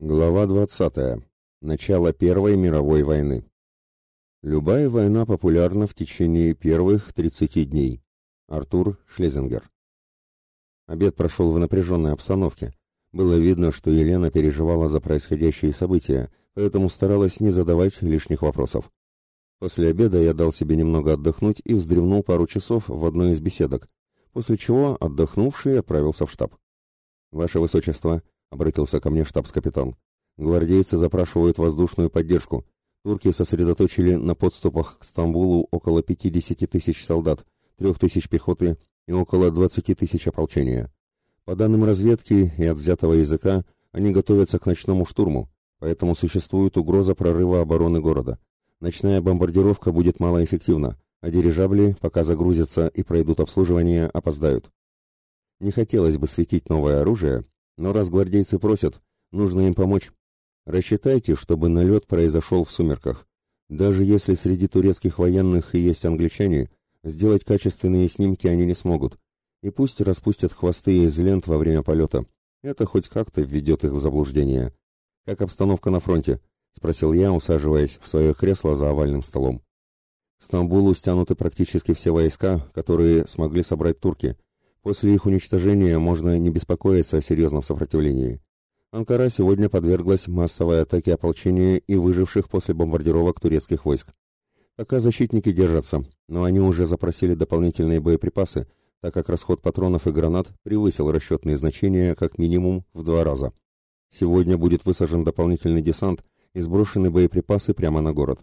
Глава 20. Начало Первой мировой войны. Любая война популярна в течение первых 30 дней. Артур Шлезингер. Обед прошел в напряженной обстановке. Было видно, что Елена переживала за происходящие события, поэтому старалась не задавать лишних вопросов. После обеда я дал себе немного отдохнуть и вздремнул пару часов в одной из беседок, после чего отдохнувший отправился в штаб. «Ваше Высочество», — обратился ко мне штабс-капитан, — «гвардейцы запрашивают воздушную поддержку. Турки сосредоточили на подступах к Стамбулу около 50 тысяч солдат, 3 тысяч пехоты и около 20 тысяч ополчения. По данным разведки и от взятого языка, они готовятся к ночному штурму, поэтому существует угроза прорыва обороны города. Ночная бомбардировка будет малоэффективна, а дирижабли, пока загрузятся и пройдут обслуживание, опоздают. Не хотелось бы светить новое оружие, но раз гвардейцы просят, нужно им помочь. Рассчитайте, чтобы налет произошел в сумерках. Даже если среди турецких военных и есть англичане, сделать качественные снимки они не смогут. И пусть распустят хвосты из лент во время полета. Это хоть как-то введет их в заблуждение. Как обстановка на фронте? — спросил я, усаживаясь в свое кресло за овальным столом. К Стамбулу стянуты практически все войска, которые смогли собрать турки. После их уничтожения можно не беспокоиться о серьезном сопротивлении. Анкара сегодня подверглась массовой атаке ополчения и выживших после бомбардировок турецких войск. Пока защитники держатся, но они уже запросили дополнительные боеприпасы, так как расход патронов и гранат превысил расчетные значения как минимум в два раза. Сегодня будет высажен дополнительный десант, и сброшены боеприпасы прямо на город.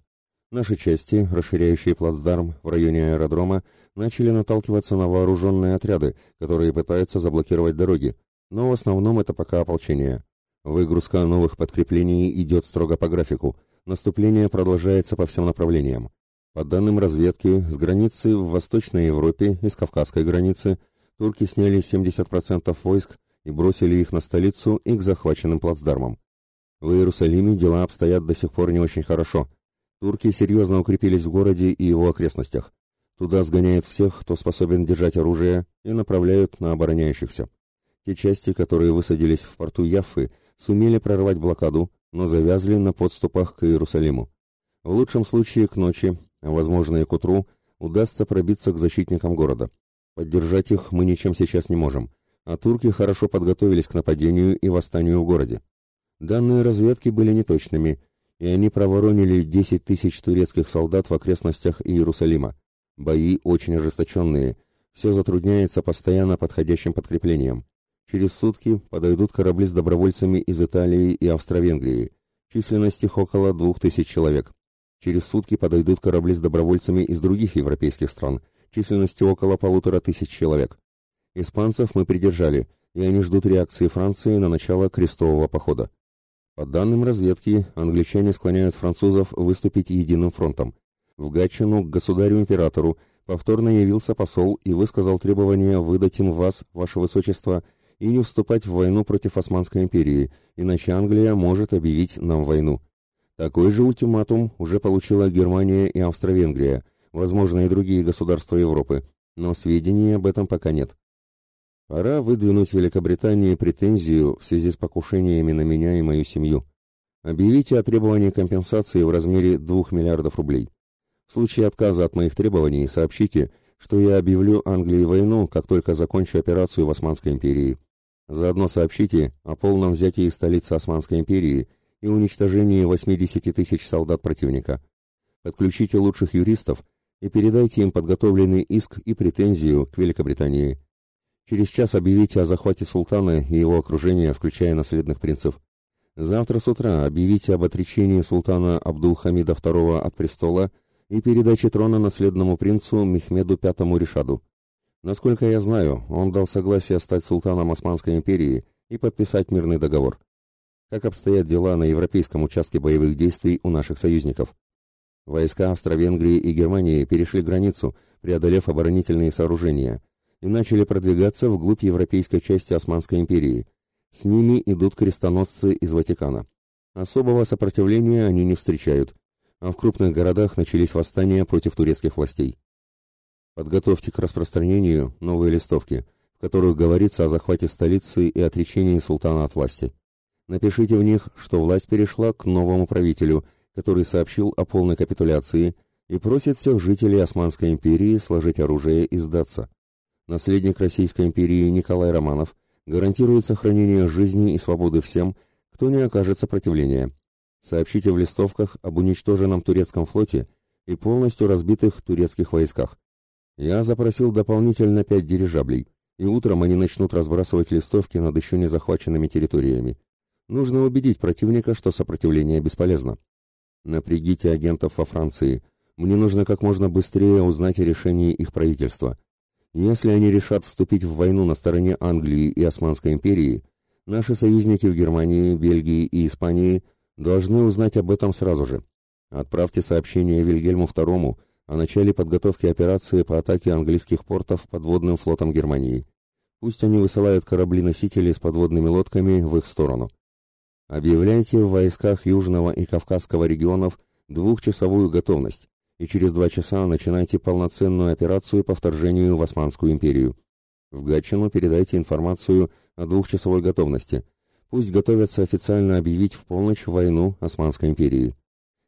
Наши части, расширяющие плацдарм в районе аэродрома, начали наталкиваться на вооруженные отряды, которые пытаются заблокировать дороги, но в основном это пока ополчение. Выгрузка новых подкреплений идет строго по графику. Наступление продолжается по всем направлениям. По данным разведки, с границы в Восточной Европе и с Кавказской границы турки сняли 70% войск и бросили их на столицу и к захваченным плацдармам. В Иерусалиме дела обстоят до сих пор не очень хорошо. Турки серьезно укрепились в городе и его окрестностях. Туда сгоняют всех, кто способен держать оружие, и направляют на обороняющихся. Те части, которые высадились в порту Яффы, сумели прорвать блокаду, но завязли на подступах к Иерусалиму. В лучшем случае к ночи, а возможно и к утру, удастся пробиться к защитникам города. Поддержать их мы ничем сейчас не можем, а турки хорошо подготовились к нападению и восстанию в городе. Данные разведки были неточными, и они проворонили 10 тысяч турецких солдат в окрестностях Иерусалима. Бои очень ожесточенные, все затрудняется постоянно подходящим подкреплением. Через сутки подойдут корабли с добровольцами из Италии и Австро-Венгрии. Численность их около двух тысяч человек. Через сутки подойдут корабли с добровольцами из других европейских стран, численностью около полутора тысяч человек. Испанцев мы придержали, и они ждут реакции Франции на начало крестового похода. По данным разведки, англичане склоняют французов выступить единым фронтом. В Гатчину к государю-императору повторно явился посол и высказал требование выдать им вас, ваше высочество, и не вступать в войну против Османской империи, иначе Англия может объявить нам войну. Такой же ультиматум уже получила Германия и Австро-Венгрия, возможно и другие государства Европы, но сведений об этом пока нет. Пора выдвинуть Великобритании претензию в связи с покушениями на меня и мою семью. Объявите о требовании компенсации в размере 2 миллиардов рублей. В случае отказа от моих требований сообщите, что я объявлю Англии войну, как только закончу операцию в Османской империи. Заодно сообщите о полном взятии столицы Османской империи и уничтожении 80 тысяч солдат противника. Подключите лучших юристов и передайте им подготовленный иск и претензию к Великобритании. Через час объявите о захвате султана и его окружения, включая наследных принцев. Завтра с утра объявите об отречении султана Абдул-Хамида II от престола и передаче трона наследному принцу Мехмеду V Решаду. Насколько я знаю, он дал согласие стать султаном Османской империи и подписать мирный договор. Как обстоят дела на европейском участке боевых действий у наших союзников? Войска Австро-Венгрии и Германии перешли границу, преодолев оборонительные сооружения – и начали продвигаться вглубь европейской части Османской империи. С ними идут крестоносцы из Ватикана. Особого сопротивления они не встречают, а в крупных городах начались восстания против турецких властей. Подготовьте к распространению новые листовки, в которых говорится о захвате столицы и отречении султана от власти. Напишите в них, что власть перешла к новому правителю, который сообщил о полной капитуляции и просит всех жителей Османской империи сложить оружие и сдаться. Наследник Российской империи Николай Романов гарантирует сохранение жизни и свободы всем, кто не окажет сопротивления. Сообщите в листовках об уничтоженном турецком флоте и полностью разбитых турецких войсках. Я запросил дополнительно пять дирижаблей, и утром они начнут разбрасывать листовки над еще не захваченными территориями. Нужно убедить противника, что сопротивление бесполезно. Напрягите агентов во Франции. Мне нужно как можно быстрее узнать о решении их правительства. Если они решат вступить в войну на стороне Англии и Османской империи, наши союзники в Германии, Бельгии и Испании должны узнать об этом сразу же. Отправьте сообщение Вильгельму II о начале подготовки операции по атаке английских портов подводным флотом Германии. Пусть они высылают корабли-носители с подводными лодками в их сторону. Объявляйте в войсках Южного и Кавказского регионов двухчасовую готовность и через два часа начинайте полноценную операцию по вторжению в Османскую империю. В Гатчину передайте информацию о двухчасовой готовности. Пусть готовятся официально объявить в полночь войну Османской империи.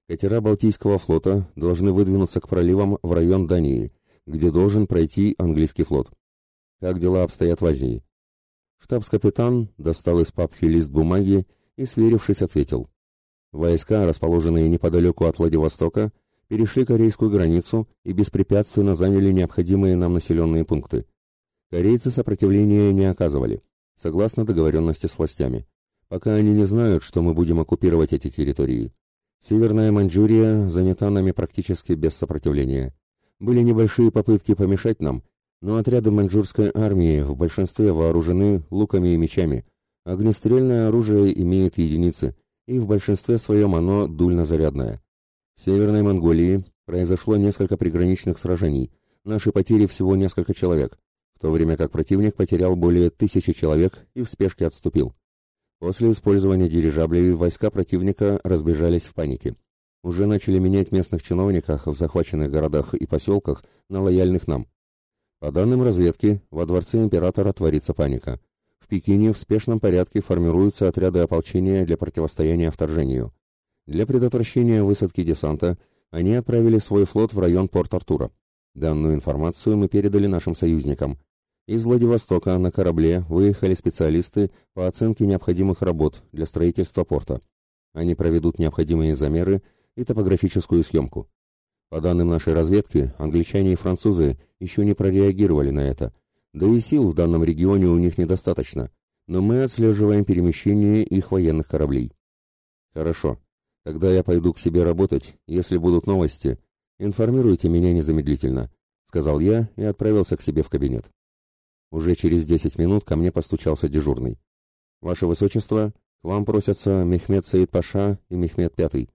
Катера Балтийского флота должны выдвинуться к проливам в район Дании, где должен пройти английский флот. Как дела обстоят в Азии? Штабс-капитан достал из папки лист бумаги и, сверившись, ответил. Войска, расположенные неподалеку от Владивостока, перешли корейскую границу и беспрепятственно заняли необходимые нам населенные пункты. Корейцы сопротивления не оказывали, согласно договоренности с властями, пока они не знают, что мы будем оккупировать эти территории. Северная Маньчжурия занята нами практически без сопротивления. Были небольшие попытки помешать нам, но отряды маньчжурской армии в большинстве вооружены луками и мечами. Огнестрельное оружие имеет единицы, и в большинстве своем оно дульнозарядное. Северной Монголии произошло несколько приграничных сражений. Наши потери всего несколько человек, в то время как противник потерял более тысячи человек и в спешке отступил. После использования дирижаблей войска противника разбежались в панике. Уже начали менять местных чиновников в захваченных городах и поселках на лояльных нам. По данным разведки, во дворце императора творится паника. В Пекине в спешном порядке формируются отряды ополчения для противостояния вторжению. Для предотвращения высадки десанта они отправили свой флот в район Порт-Артура. Данную информацию мы передали нашим союзникам. Из Владивостока на корабле выехали специалисты по оценке необходимых работ для строительства порта. Они проведут необходимые замеры и топографическую съемку. По данным нашей разведки, англичане и французы еще не прореагировали на это, да и сил в данном регионе у них недостаточно, но мы отслеживаем перемещение их военных кораблей. Хорошо, тогда я пойду к себе работать, если будут новости, информируйте меня незамедлительно, сказал я и отправился к себе в кабинет. Уже через десять минут ко мне постучался дежурный. «Ваше Высочество, к вам просятся Мехмед Саид Паша и Мехмед Пятый.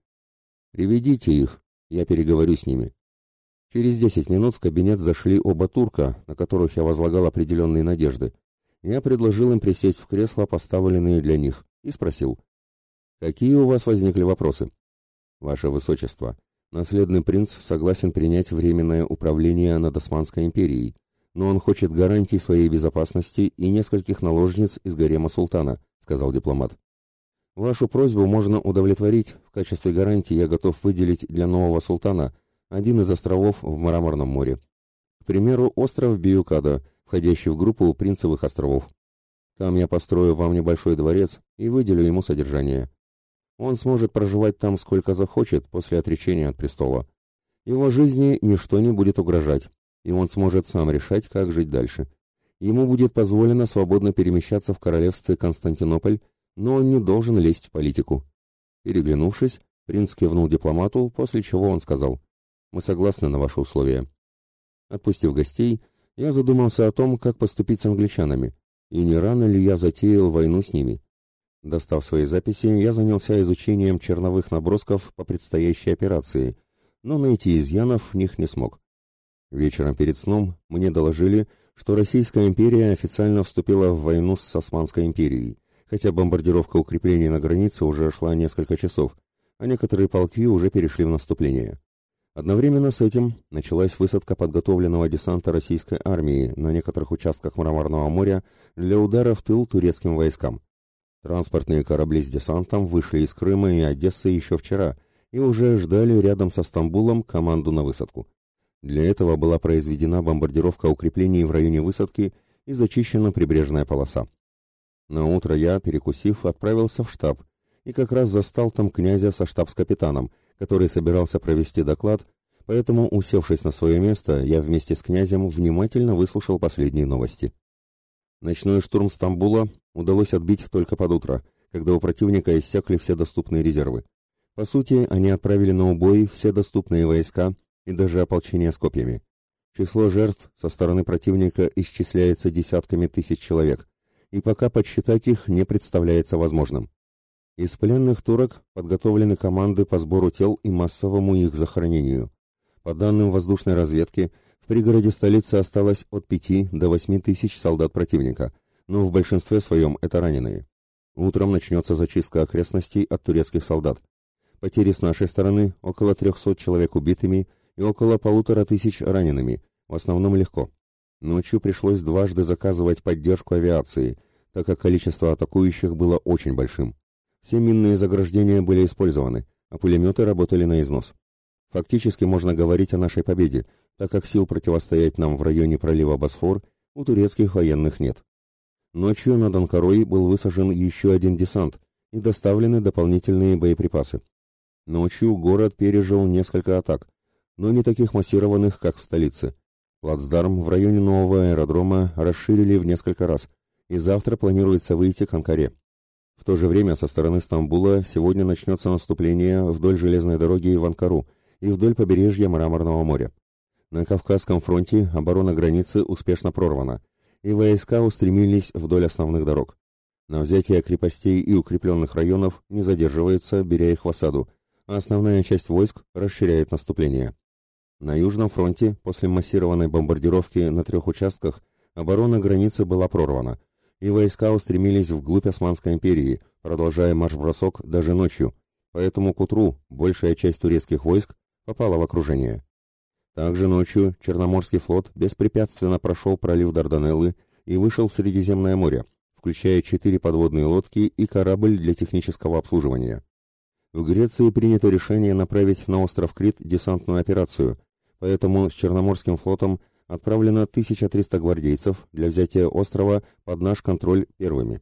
Приведите их, я переговорю с ними». Через десять минут в кабинет зашли оба турка, на которых я возлагал определенные надежды. Я предложил им присесть в кресла, поставленные для них, и спросил, «Какие у вас возникли вопросы?» «Ваше Высочество, наследный принц согласен принять временное управление над Османской империей, но он хочет гарантий своей безопасности и нескольких наложниц из гарема султана», — сказал дипломат. «Вашу просьбу можно удовлетворить. В качестве гарантии я готов выделить для нового султана один из островов в Мраморном море. К примеру, остров Биюкада, входящий в группу Принцевых островов. Там я построю вам небольшой дворец и выделю ему содержание. Он сможет проживать там сколько захочет после отречения от престола. Его жизни ничто не будет угрожать и он сможет сам решать, как жить дальше. Ему будет позволено свободно перемещаться в королевстве Константинополь, но он не должен лезть в политику. Переглянувшись, принц кивнул дипломату, после чего он сказал, «Мы согласны на ваши условия». Отпустив гостей, я задумался о том, как поступить с англичанами, и не рано ли я затеял войну с ними. Достав свои записи, я занялся изучением черновых набросков по предстоящей операции, но найти изъянов в них не смог. Вечером перед сном мне доложили, что Российская империя официально вступила в войну с Османской империей, хотя бомбардировка укреплений на границе уже шла несколько часов, а некоторые полки уже перешли в наступление. Одновременно с этим началась высадка подготовленного десанта российской армии на некоторых участках Мраморного моря для удара в тыл турецким войскам. Транспортные корабли с десантом вышли из Крыма и Одессы еще вчера и уже ждали рядом со Стамбулом команду на высадку. Для этого была произведена бомбардировка укреплений в районе высадки и зачищена прибрежная полоса. На утро я, перекусив, отправился в штаб и как раз застал там князя со штабс-капитаном, который собирался провести доклад, поэтому, усевшись на свое место, я вместе с князем внимательно выслушал последние новости. Ночной штурм Стамбула удалось отбить только под утро, когда у противника иссякли все доступные резервы. По сути, они отправили на убой все доступные войска и даже ополчение с копьями. Число жертв со стороны противника исчисляется десятками тысяч человек, и пока подсчитать их не представляется возможным. Из пленных турок подготовлены команды по сбору тел и массовому их захоронению. По данным воздушной разведки, в пригороде столицы осталось от 5 до 8 тысяч солдат противника, но в большинстве своем это раненые. Утром начнется зачистка окрестностей от турецких солдат. Потери с нашей стороны около 300 человек убитыми и около полутора тысяч ранеными, в основном легко. Ночью пришлось дважды заказывать поддержку авиации, так как количество атакующих было очень большим. Все минные заграждения были использованы, а пулеметы работали на износ. Фактически можно говорить о нашей победе, так как сил противостоять нам в районе пролива Босфор у турецких военных нет. Ночью над Анкарой был высажен еще один десант и доставлены дополнительные боеприпасы. Ночью город пережил несколько атак, но не таких массированных, как в столице. Плацдарм в районе нового аэродрома расширили в несколько раз, и завтра планируется выйти к Анкаре. В то же время со стороны Стамбула сегодня начнется наступление вдоль железной дороги в Анкару и вдоль побережья Мраморного моря. На Кавказском фронте оборона границы успешно прорвана, и войска устремились вдоль основных дорог. На взятие крепостей и укрепленных районов не задерживаются, беря их в осаду, а основная часть войск расширяет наступление. На Южном фронте после массированной бомбардировки на трех участках оборона границы была прорвана, и войска устремились вглубь Османской империи, продолжая марш-бросок даже ночью, поэтому к утру большая часть турецких войск попала в окружение. Также ночью Черноморский флот беспрепятственно прошел пролив Дарданеллы и вышел в Средиземное море, включая четыре подводные лодки и корабль для технического обслуживания. В Греции принято решение направить на остров Крит десантную операцию – поэтому с Черноморским флотом отправлено 1300 гвардейцев для взятия острова под наш контроль первыми.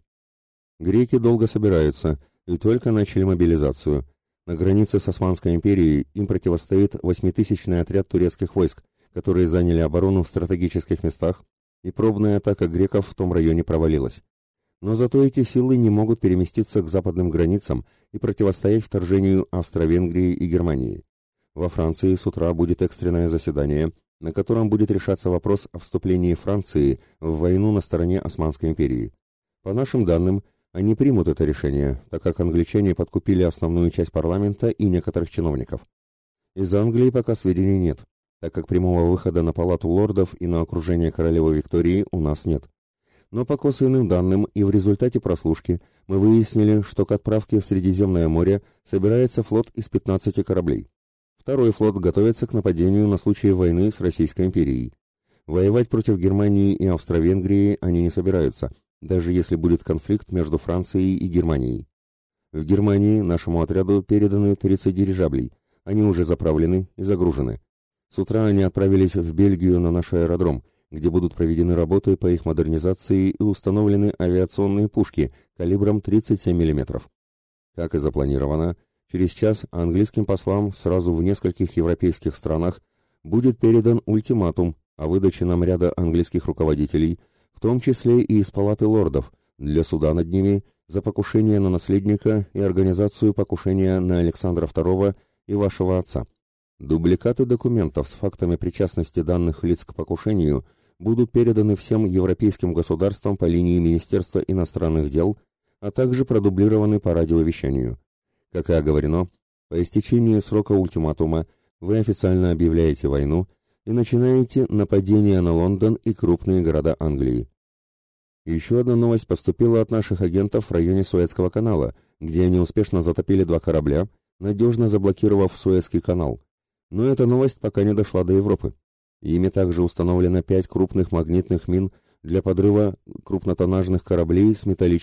Греки долго собираются и только начали мобилизацию. На границе с Османской империей им противостоит восьмитысячный отряд турецких войск, которые заняли оборону в стратегических местах, и пробная атака греков в том районе провалилась. Но зато эти силы не могут переместиться к западным границам и противостоять вторжению Австро-Венгрии и Германии. Во Франции с утра будет экстренное заседание, на котором будет решаться вопрос о вступлении Франции в войну на стороне Османской империи. По нашим данным, они примут это решение, так как англичане подкупили основную часть парламента и некоторых чиновников. Из Англии пока сведений нет, так как прямого выхода на палату лордов и на окружение королевы Виктории у нас нет. Но по косвенным данным и в результате прослушки мы выяснили, что к отправке в Средиземное море собирается флот из 15 кораблей. Второй флот готовится к нападению на случай войны с Российской империей. Воевать против Германии и Австро-Венгрии они не собираются, даже если будет конфликт между Францией и Германией. В Германии нашему отряду переданы 30 дирижаблей. Они уже заправлены и загружены. С утра они отправились в Бельгию на наш аэродром, где будут проведены работы по их модернизации и установлены авиационные пушки калибром 37 мм. Как и запланировано, Через час английским послам сразу в нескольких европейских странах будет передан ультиматум о выдаче нам ряда английских руководителей, в том числе и из палаты лордов, для суда над ними за покушение на наследника и организацию покушения на Александра II и вашего отца. Дубликаты документов с фактами причастности данных лиц к покушению будут переданы всем европейским государствам по линии Министерства иностранных дел, а также продублированы по радиовещанию. Как и оговорено, по истечении срока ультиматума вы официально объявляете войну и начинаете нападение на Лондон и крупные города Англии. Еще одна новость поступила от наших агентов в районе Суэцкого канала, где они успешно затопили два корабля, надежно заблокировав Суэцкий канал. Но эта новость пока не дошла до Европы. Ими также установлено пять крупных магнитных мин для подрыва крупнотоннажных кораблей с металлическими